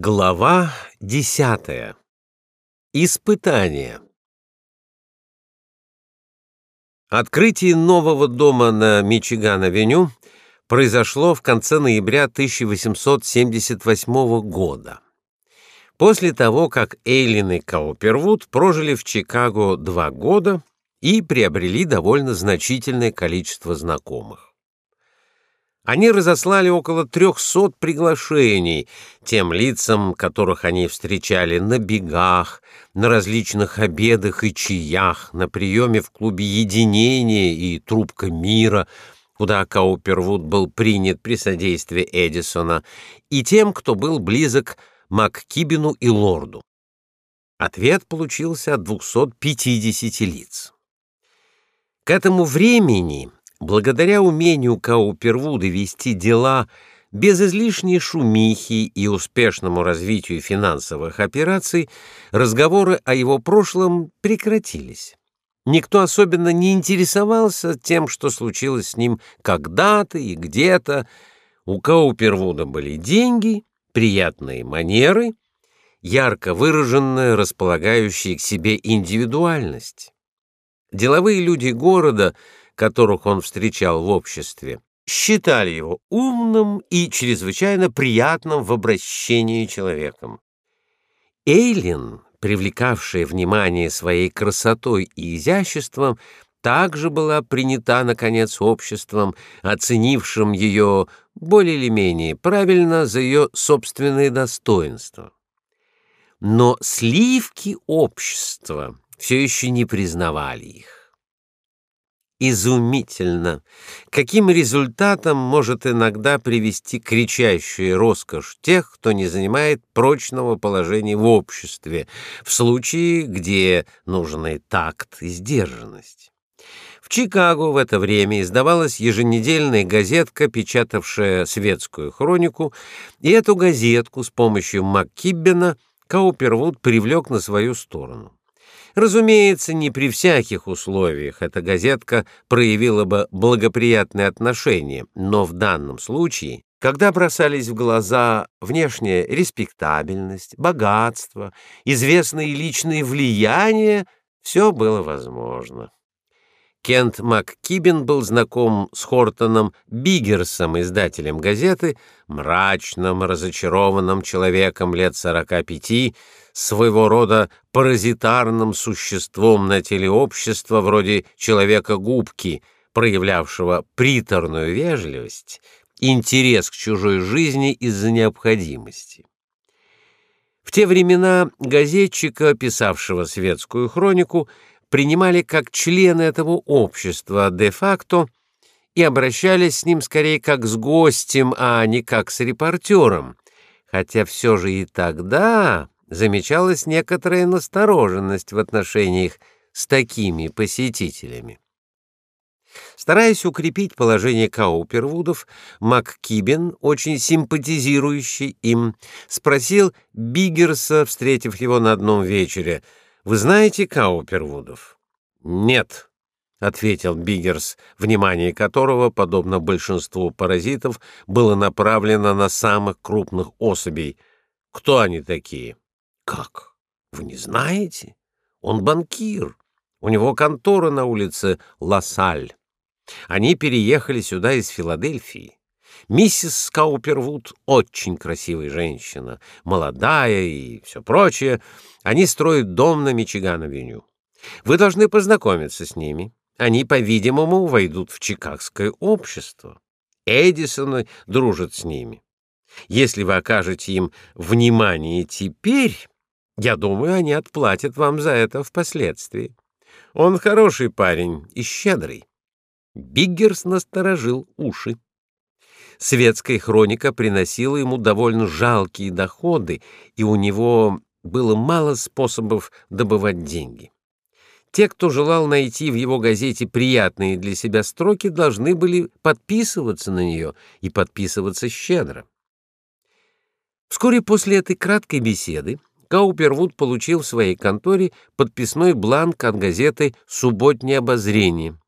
Глава десятая. Испытание. Открытие нового дома на Мичиган-авеню произошло в конце ноября 1878 года. После того, как Эйлин и Каупервуд прожили в Чикаго два года и приобрели довольно значительное количество знакомых. Они разослали около трехсот приглашений тем лицам, которых они встречали на бегах, на различных обедах и чаях, на приеме в клубе «Единение» и «Трубка мира», куда Каупервуд был принят при содействии Эдисона, и тем, кто был близок МакКибину и Лорду. Ответ получился от 250 лиц. К этому времени Благодаря умению Каупервуда вести дела без излишней шумихи и успешному развитию финансовых операций, разговоры о его прошлом прекратились. Никто особенно не интересовался тем, что случилось с ним когда-то и где-то. У Каупервуда были деньги, приятные манеры, ярко выраженная, располагающая к себе индивидуальность. Деловые люди города — которых он встречал в обществе, считали его умным и чрезвычайно приятным в обращении человеком. Эйлин, привлекавшая внимание своей красотой и изяществом, также была принята, наконец, обществом, оценившим ее более или менее правильно за ее собственные достоинства. Но сливки общества все еще не признавали их. Изумительно, каким результатом может иногда привести кричащая роскошь тех, кто не занимает прочного положения в обществе, в случае, где нужны такт и сдержанность. В Чикаго в это время издавалась еженедельная газетка, печатавшая светскую хронику, и эту газетку с помощью МакКиббена Каупервуд привлек на свою сторону. Разумеется, не при всяких условиях эта газетка проявила бы благоприятное отношение, но в данном случае, когда бросались в глаза внешняя респектабельность, богатство, известные личные влияния, все было возможно. Кент МакКибен был знаком с Хортоном Биггерсом, издателем газеты, мрачным, разочарованным человеком лет сорока пяти, своего рода паразитарным существом на теле общества вроде человека-губки, проявлявшего приторную вежливость, интерес к чужой жизни из-за необходимости. В те времена газетчика, писавшего светскую хронику, принимали как члена этого общества де-факто и обращались с ним скорее как с гостем, а не как с репортером, хотя все же и тогда замечалась некоторая настороженность в отношениях с такими посетителями. Стараясь укрепить положение Каупервудов, МакКибен, очень симпатизирующий им, спросил Биггерса, встретив его на одном вечере, «Вы знаете Каупервудов?» «Нет», — ответил Биггерс, внимание которого, подобно большинству паразитов, было направлено на самых крупных особей. «Кто они такие?» Как? Вы не знаете? Он банкир. У него контора на улице Лассаль. Они переехали сюда из Филадельфии. Миссис Каупервуд очень красивая женщина, молодая и все прочее. Они строят дом на Мичиган-авеню. Вы должны познакомиться с ними. Они, по-видимому, войдут в чикагское общество. Эдисоны дружат с ними. Если вы окажете им внимание теперь, я думаю, они отплатят вам за это впоследствии. Он хороший парень и щедрый. Биггерс насторожил уши. Светская хроника приносила ему довольно жалкие доходы, и у него было мало способов добывать деньги. Те, кто желал найти в его газете приятные для себя строки, должны были подписываться на нее и подписываться щедро. Вскоре после этой краткой беседы Каупервуд получил в своей конторе подписной бланк от газеты «Субботнее обозрение»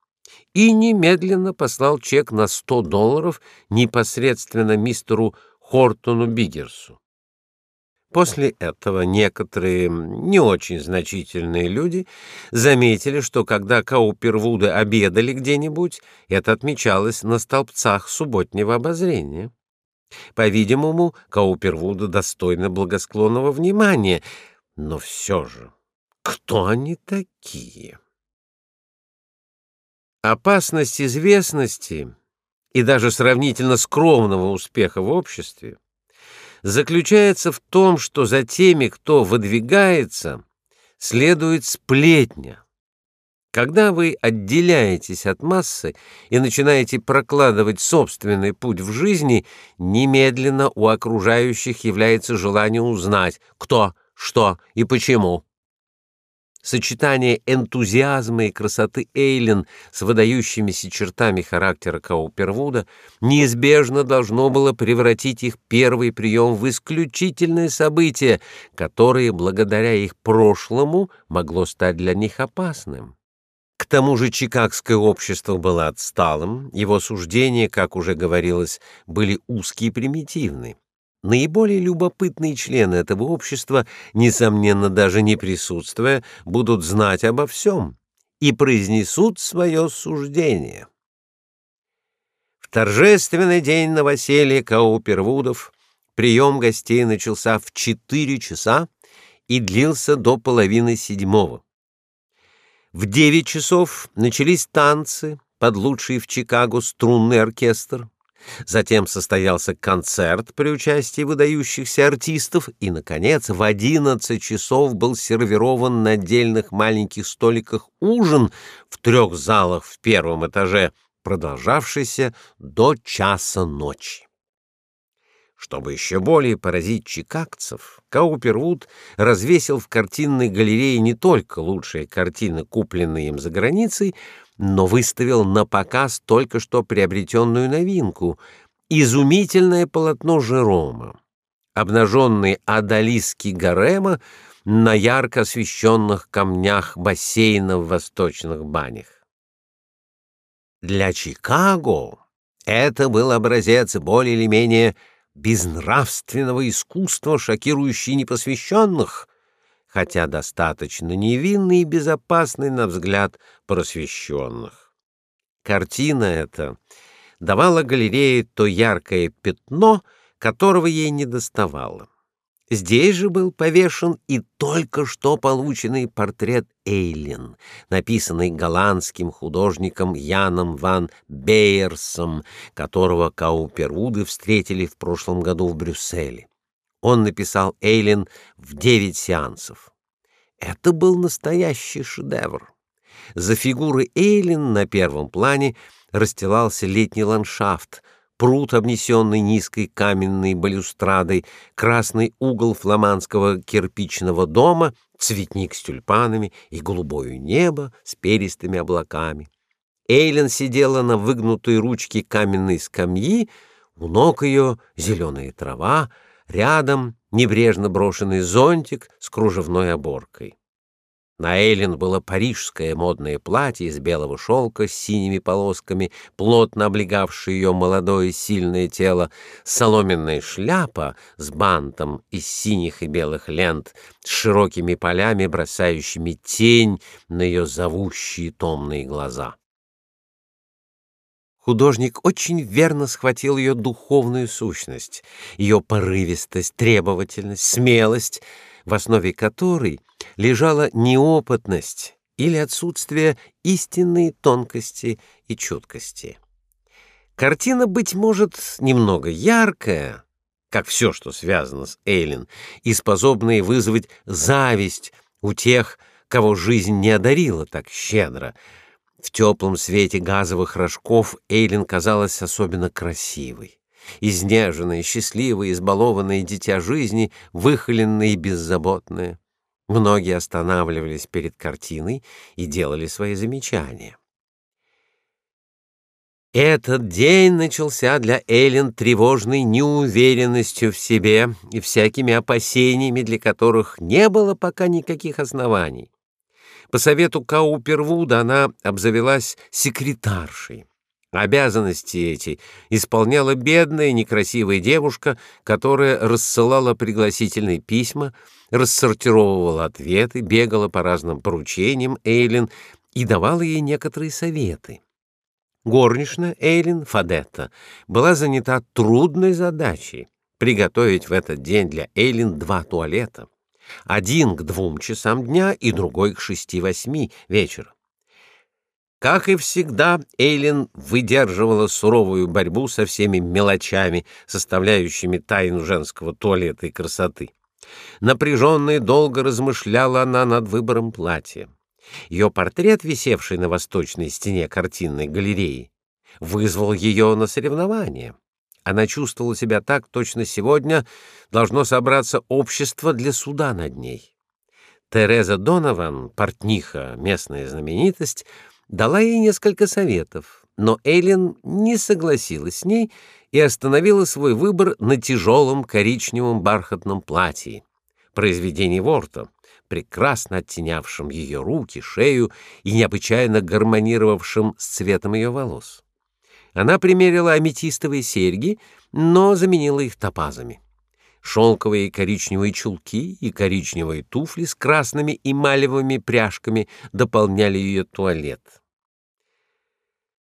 и немедленно послал чек на 100 долларов непосредственно мистеру Хортону Биггерсу. После этого некоторые не очень значительные люди заметили, что когда Каупервуды обедали где-нибудь, это отмечалось на столбцах субботнего обозрения. По-видимому, Каупервуды достойны благосклонного внимания, но все же, кто они такие? Опасность известности и даже сравнительно скромного успеха в обществе заключается в том, что за теми, кто выдвигается, следует сплетня. Когда вы отделяетесь от массы и начинаете прокладывать собственный путь в жизни, немедленно у окружающих является желание узнать, кто, что и почему. Сочетание энтузиазма и красоты Эйлин с выдающимися чертами характера Каупервуда неизбежно должно было превратить их первый прием в исключительное событие, которое, благодаря их прошлому, могло стать для них опасным. К тому же Чикагское общество было отсталым, его суждения, как уже говорилось, были узкие и примитивны. Наиболее любопытные члены этого общества, несомненно, даже не присутствуя, будут знать обо всем и произнесут свое суждение. В торжественный день новоселья Каупервудов прием гостей начался в четыре часа и длился до половины седьмого. В девять часов начались танцы под лучший в Чикаго струнный оркестр. Затем состоялся концерт при участии выдающихся артистов, и, наконец, в одиннадцать часов был сервирован на отдельных маленьких столиках ужин в трех залах в первом этаже, продолжавшийся до часа ночи. Чтобы еще более поразить чикагцев, Каупервуд развесил в картинной галерее не только лучшие картины, купленные им за границей, но выставил на показ только что приобретенную новинку — изумительное полотно Жерома, обнаженный одолиски гарема на ярко освещенных камнях бассейна в восточных банях. Для Чикаго это был образец более или менее безнравственного искусства, шокирующий непосвященных, хотя достаточно невинный и безопасный на взгляд просвещенных. Картина эта давала галерее то яркое пятно, которого ей не доставало. Здесь же был повешен и только что полученный портрет Эйлин, написанный голландским художником Яном ван Бейерсом, которого Каупервуды встретили в прошлом году в Брюсселе. Он написал Эйлин в девять сеансов. Это был настоящий шедевр. За фигурой Эйлин на первом плане расстилался летний ландшафт — пруд, обнесенный низкой каменной балюстрадой, красный угол фламандского кирпичного дома, цветник с тюльпанами и голубое небо с перистыми облаками. Эйлен сидела на выгнутой ручке каменной скамьи, у ног ее зеленая трава, рядом небрежно брошенный зонтик с кружевной оборкой. На Эйлин было парижское модное платье из белого шелка с синими полосками, плотно облегавшее ее молодое сильное тело, соломенная шляпа с бантом из синих и белых лент, с широкими полями, бросающими тень на ее зовущие томные глаза. Художник очень верно схватил ее духовную сущность, ее порывистость, требовательность, смелость, в основе которой лежала неопытность или отсутствие истинной тонкости и чуткости. Картина, быть может, немного яркая, как все, что связано с Эйлин, и способная вызвать зависть у тех, кого жизнь не одарила так щедро. В теплом свете газовых рожков Эйлин казалась особенно красивой изнеженное, счастливое, избалованное дитя жизни, выхоленное и беззаботное. Многие останавливались перед картиной и делали свои замечания. Этот день начался для Эллен тревожной неуверенностью в себе и всякими опасениями, для которых не было пока никаких оснований. По совету Каупервуда она обзавелась секретаршей, Обязанности эти исполняла бедная некрасивая девушка, которая рассылала пригласительные письма, рассортировывала ответы, бегала по разным поручениям Эйлин и давала ей некоторые советы. Горничная Эйлин Фадетта была занята трудной задачей приготовить в этот день для Эйлин два туалета. Один к двум часам дня и другой к шести-восьми вечера. Как и всегда, Эйлин выдерживала суровую борьбу со всеми мелочами, составляющими тайну женского туалета и красоты. Напряженно и долго размышляла она над выбором платья. Ее портрет, висевший на восточной стене картинной галереи, вызвал ее на соревнование. Она чувствовала себя так, точно сегодня должно собраться общество для суда над ней. Тереза Донован, портниха, местная знаменитость, дала ей несколько советов, но Эллен не согласилась с ней и остановила свой выбор на тяжелом коричневом бархатном платье, произведении Ворта, прекрасно оттенявшем ее руки, шею и необычайно гармонировавшем с цветом ее волос. Она примерила аметистовые серьги, но заменила их топазами. Шелковые коричневые чулки и коричневые туфли с красными эмалевыми пряжками дополняли ее туалет.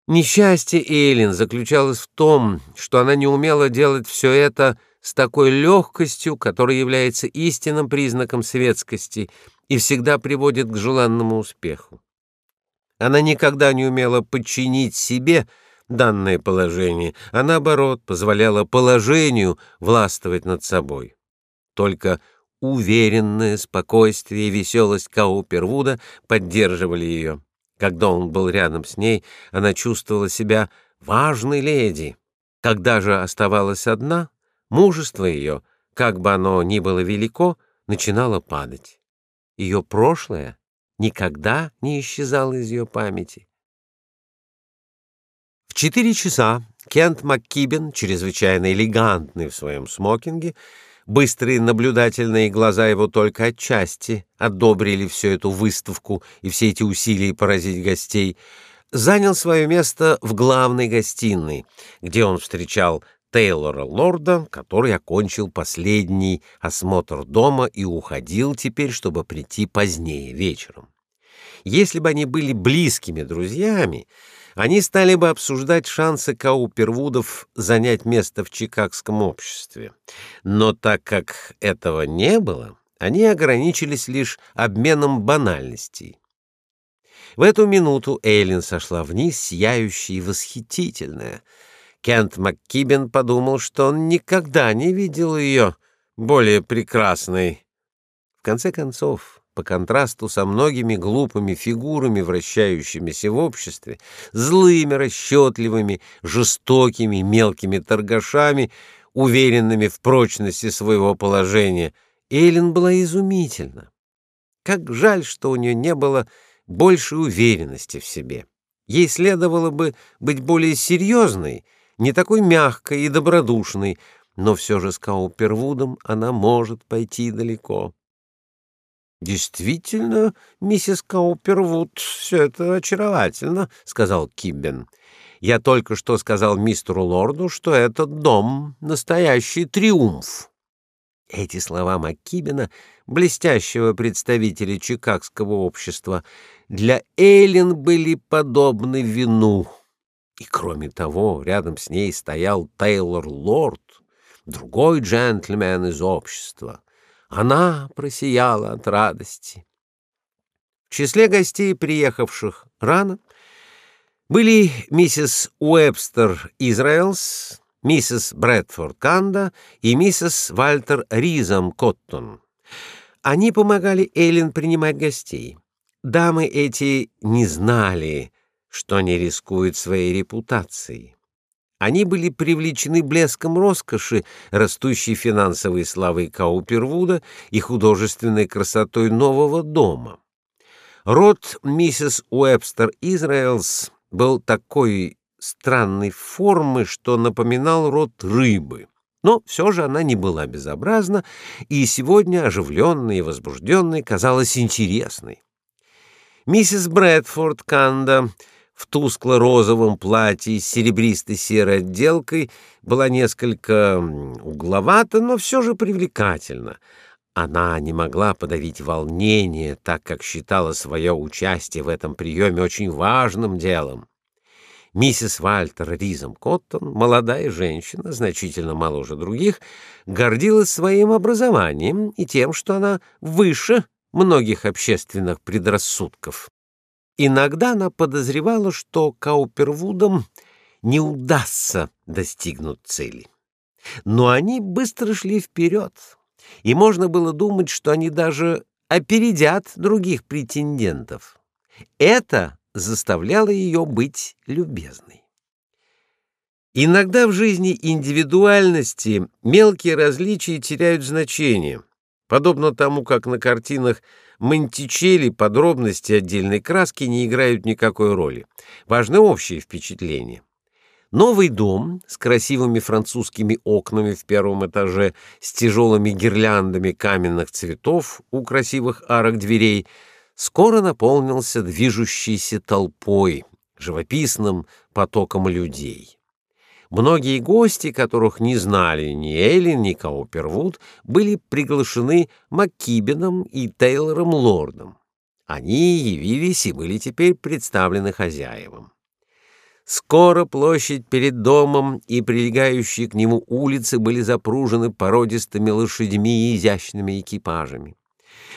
Несчастье Эйлин заключалось в том, что она не умела делать все это с такой легкостью, которая является истинным признаком светскости и всегда приводит к желанному успеху. Она никогда не умела подчинить себе данное положение, а наоборот позволяла положению властвовать над собой. Только уверенное спокойствие и веселость Каупервуда поддерживали ее. Когда он был рядом с ней, она чувствовала себя важной леди. Когда же оставалась одна, мужество ее, как бы оно ни было велико, начинало падать. Ее прошлое никогда не исчезало из ее памяти. Четыре часа Кент МакКибен, чрезвычайно элегантный в своем смокинге, Быстрые наблюдательные глаза его только отчасти одобрили всю эту выставку и все эти усилия поразить гостей. Занял свое место в главной гостиной, где он встречал Тейлора Лорда, который окончил последний осмотр дома и уходил теперь, чтобы прийти позднее вечером. Если бы они были близкими друзьями, они стали бы обсуждать шансы Каупервудов занять место в чикагском обществе. Но так как этого не было, они ограничились лишь обменом банальностей. В эту минуту Эйлин сошла вниз, сияющая и восхитительная. Кент МакКибен подумал, что он никогда не видел ее более прекрасной. В конце концов, по контрасту со многими глупыми фигурами, вращающимися в обществе, злыми, расчетливыми, жестокими, мелкими торгашами, уверенными в прочности своего положения, Эллен была изумительна. Как жаль, что у нее не было большей уверенности в себе. Ей следовало бы быть более серьезной, не такой мягкой и добродушной, но все же с Каупервудом она может пойти далеко. Действительно, миссис Каупервуд, все это очаровательно, сказал Киббен. Я только что сказал мистеру Лорду, что этот дом настоящий триумф. Эти слова Маккибена, блестящего представителя чикагского общества, для Эллен были подобны вину. И кроме того, рядом с ней стоял Тейлор Лорд, другой джентльмен из общества. Она просияла от радости. В числе гостей, приехавших рано, были миссис Уэбстер Израэлс, миссис Брэдфорд Канда и миссис Вальтер Ризом Коттон. Они помогали Эллен принимать гостей. Дамы эти не знали, что они рискуют своей репутацией. Они были привлечены блеском роскоши, растущей финансовой славой Каупервуда и художественной красотой нового дома. Род миссис Уэбстер Израэлс был такой странной формы, что напоминал род рыбы. Но все же она не была безобразна, и сегодня оживленная и возбужденная казалась интересной. Миссис Брэдфорд Канда в тускло-розовом платье с серебристой серой отделкой была несколько угловата, но все же привлекательна. Она не могла подавить волнение, так как считала свое участие в этом приеме очень важным делом. Миссис Вальтер Ризом Коттон, молодая женщина, значительно моложе других, гордилась своим образованием и тем, что она выше многих общественных предрассудков. Иногда она подозревала, что Каупервудам не удастся достигнуть цели. Но они быстро шли вперед, и можно было думать, что они даже опередят других претендентов. Это заставляло ее быть любезной. Иногда в жизни индивидуальности мелкие различия теряют значение, подобно тому, как на картинах Монтичелли подробности отдельной краски не играют никакой роли. Важны общие впечатления. Новый дом с красивыми французскими окнами в первом этаже, с тяжелыми гирляндами каменных цветов у красивых арок дверей — скоро наполнился движущейся толпой, живописным потоком людей. Многие гости, которых не знали ни Эллен, ни Каупервуд, были приглашены Маккибеном и Тейлором Лордом. Они явились и были теперь представлены хозяевам. Скоро площадь перед домом и прилегающие к нему улицы были запружены породистыми лошадьми и изящными экипажами.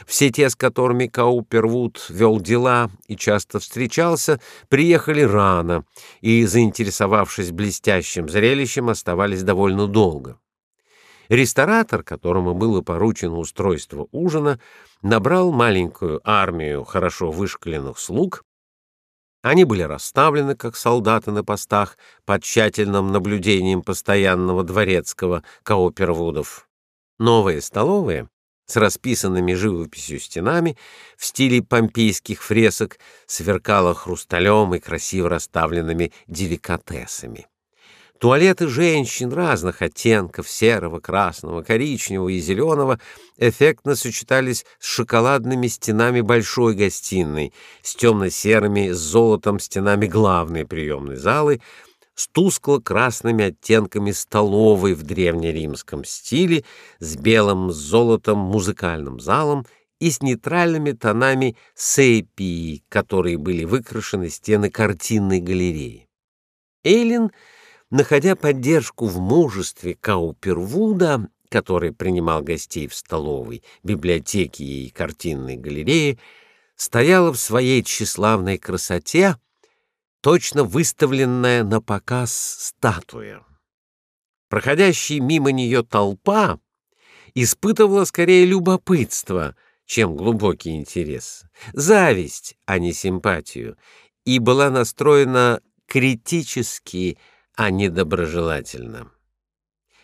Все те, с которыми Каупервуд вел дела и часто встречался, приехали рано и, заинтересовавшись блестящим зрелищем, оставались довольно долго. Ресторатор, которому было поручено устройство ужина, набрал маленькую армию хорошо вышколенных слуг. Они были расставлены, как солдаты на постах, под тщательным наблюдением постоянного дворецкого Каупервудов. Новые столовые с расписанными живописью стенами в стиле помпейских фресок сверкала хрусталем и красиво расставленными деликатесами. Туалеты женщин разных оттенков серого, красного, коричневого и зеленого эффектно сочетались с шоколадными стенами большой гостиной, с темно-серыми с золотом стенами главной приемной залы, с тускло-красными оттенками столовой в древнеримском стиле, с белым с золотом музыкальным залом и с нейтральными тонами сепии, которые были выкрашены стены картинной галереи. Эйлин, находя поддержку в мужестве Каупервуда, который принимал гостей в столовой, библиотеке и картинной галерее, стояла в своей тщеславной красоте, точно выставленная на показ статуя. Проходящая мимо нее толпа испытывала скорее любопытство, чем глубокий интерес, зависть, а не симпатию, и была настроена критически, а не доброжелательно.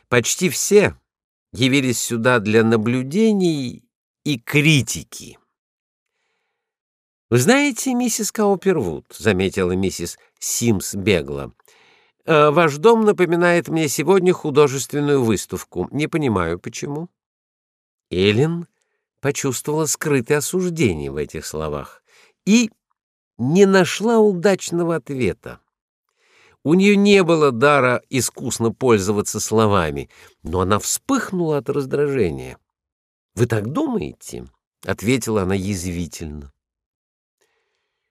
Почти все явились сюда для наблюдений и критики. Вы знаете, миссис Каупервуд, заметила миссис Симс бегло. «э, ваш дом напоминает мне сегодня художественную выставку. Не понимаю, почему. Эллен почувствовала скрытое осуждение в этих словах и не нашла удачного ответа. У нее не было дара искусно пользоваться словами, но она вспыхнула от раздражения. Вы так думаете? ответила она язвительно.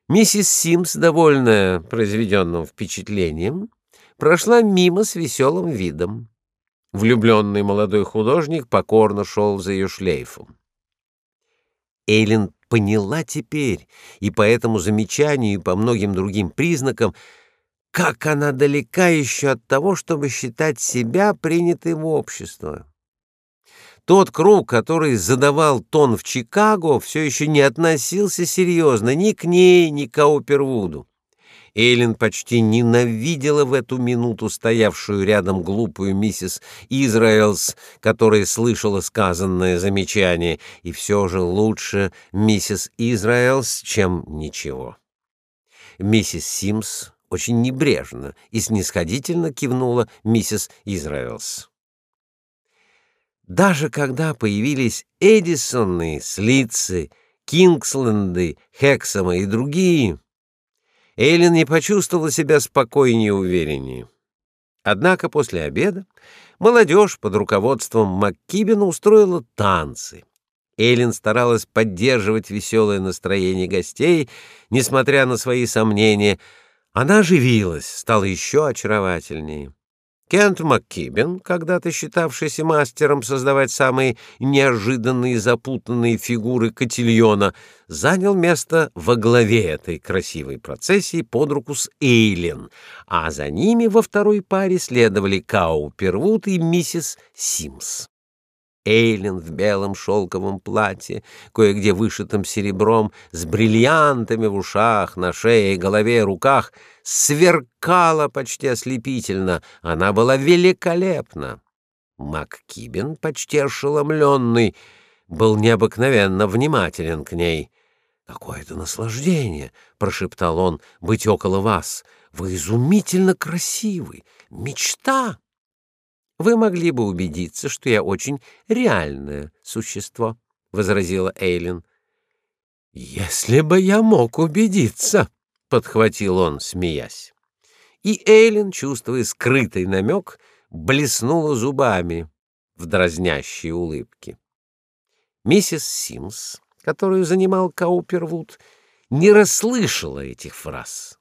Миссис Симс, довольная произведенным впечатлением, прошла мимо с веселым видом. Влюбленный молодой художник покорно шел за ее шлейфом. Эйлин поняла теперь, и по этому замечанию, и по многим другим признакам, как она далека еще от того, чтобы считать себя принятой в общество. Тот круг, который задавал тон в Чикаго, все еще не относился серьезно ни к ней, ни к Каупервуду. Эйлин почти ненавидела в эту минуту стоявшую рядом глупую миссис Израилс, которая слышала сказанное замечание, и все же лучше миссис Израилс, чем ничего. Миссис Симс очень небрежно и снисходительно кивнула миссис Израилс. Даже когда появились Эдисоны, Слитцы, Кингсленды, Хексома и другие, Эйлин не почувствовала себя спокойнее и увереннее. Однако после обеда молодежь под руководством МакКибена устроила танцы. Эйлин старалась поддерживать веселое настроение гостей, несмотря на свои сомнения. Она оживилась, стала еще очаровательнее. Кент МакКибен, когда-то считавшийся мастером создавать самые неожиданные запутанные фигуры котильона, занял место во главе этой красивой процессии под руку с Эйлин, а за ними во второй паре следовали Кау Первут и миссис Симс. Эйлин в белом шелковом платье, кое-где вышитом серебром, с бриллиантами в ушах, на шее, голове, руках, сверкала почти ослепительно. Она была великолепна. МакКибен, почти ошеломленный, был необыкновенно внимателен к ней. «Какое это наслаждение!» — прошептал он. «Быть около вас! Вы изумительно красивы! Мечта!» Вы могли бы убедиться, что я очень реальное существо, возразила Эйлин. Если бы я мог убедиться, подхватил он, смеясь. И Эйлин, чувствуя скрытый намек, блеснула зубами в дразнящей улыбке. Миссис Симс, которую занимал Каупервуд, не расслышала этих фраз,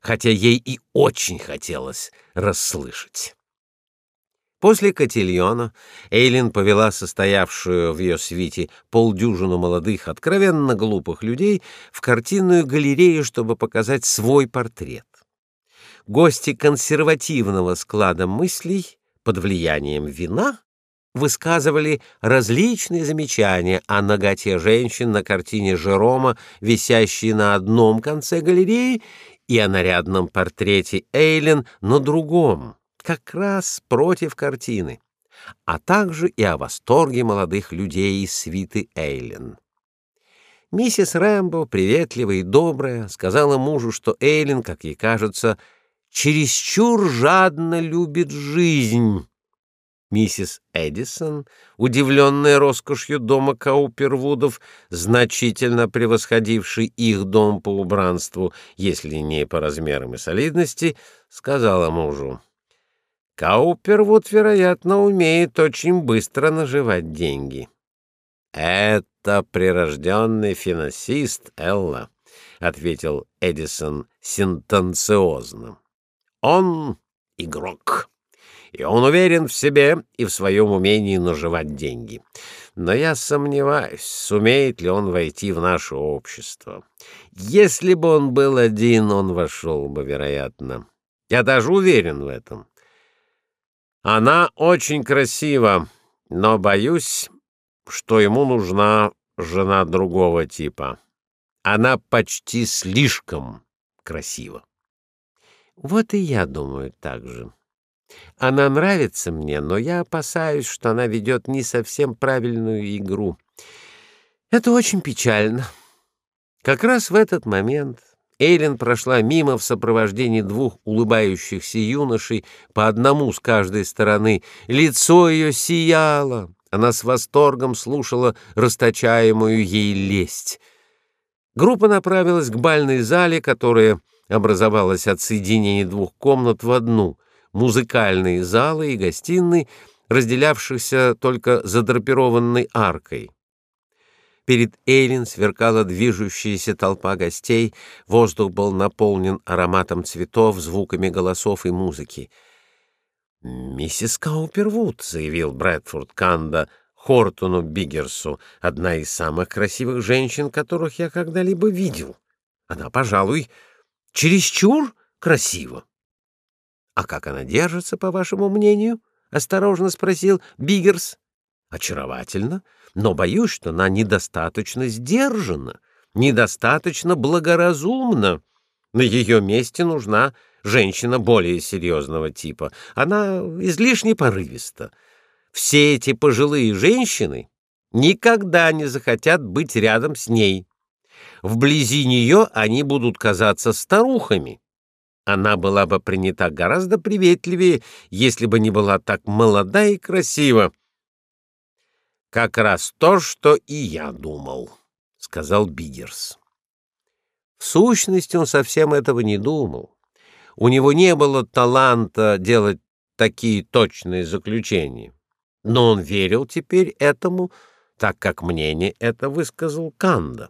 хотя ей и очень хотелось расслышать. После котельона Эйлин повела состоявшую в ее свите полдюжину молодых, откровенно глупых людей в картинную галерею, чтобы показать свой портрет. Гости консервативного склада мыслей под влиянием вина высказывали различные замечания о наготе женщин на картине Жерома, висящей на одном конце галереи, и о нарядном портрете Эйлин на другом как раз против картины, а также и о восторге молодых людей из свиты Эйлен. Миссис Рэмбо, приветливая и добрая, сказала мужу, что Эйлин, как ей кажется, чересчур жадно любит жизнь. Миссис Эдисон, удивленная роскошью дома Каупервудов, значительно превосходивший их дом по убранству, если не по размерам и солидности, сказала мужу: Каупервуд, вероятно, умеет очень быстро наживать деньги. Это прирожденный финансист, Элла, ответил Эдисон сентенциозно. Он игрок. И он уверен в себе и в своем умении наживать деньги. Но я сомневаюсь, сумеет ли он войти в наше общество. Если бы он был один, он вошел бы, вероятно. Я даже уверен в этом. Она очень красива, но боюсь, что ему нужна жена другого типа. Она почти слишком красива. Вот и я думаю так же. Она нравится мне, но я опасаюсь, что она ведет не совсем правильную игру. Это очень печально. Как раз в этот момент Эйлин прошла мимо в сопровождении двух улыбающихся юношей, по одному с каждой стороны. Лицо ее сияло. Она с восторгом слушала расточаемую ей лесть. Группа направилась к бальной зале, которая образовалась от соединения двух комнат в одну — музыкальной залы и гостиной, разделявшихся только задрапированной аркой. Перед Эйлин сверкала движущаяся толпа гостей, воздух был наполнен ароматом цветов, звуками голосов и музыки. «Миссис Каупервуд», — заявил Брэдфорд Канда Хортону Биггерсу, — «одна из самых красивых женщин, которых я когда-либо видел. Она, пожалуй, чересчур красива». «А как она держится, по вашему мнению?» — осторожно спросил Биггерс. «Очаровательно» но боюсь, что она недостаточно сдержана, недостаточно благоразумна. На ее месте нужна женщина более серьезного типа. Она излишне порывиста. Все эти пожилые женщины никогда не захотят быть рядом с ней. Вблизи нее они будут казаться старухами. Она была бы принята гораздо приветливее, если бы не была так молода и красива. Как раз то, что и я думал, сказал Бигерс. В сущности, он совсем этого не думал. У него не было таланта делать такие точные заключения. Но он верил теперь этому, так как мнение это высказал Канда.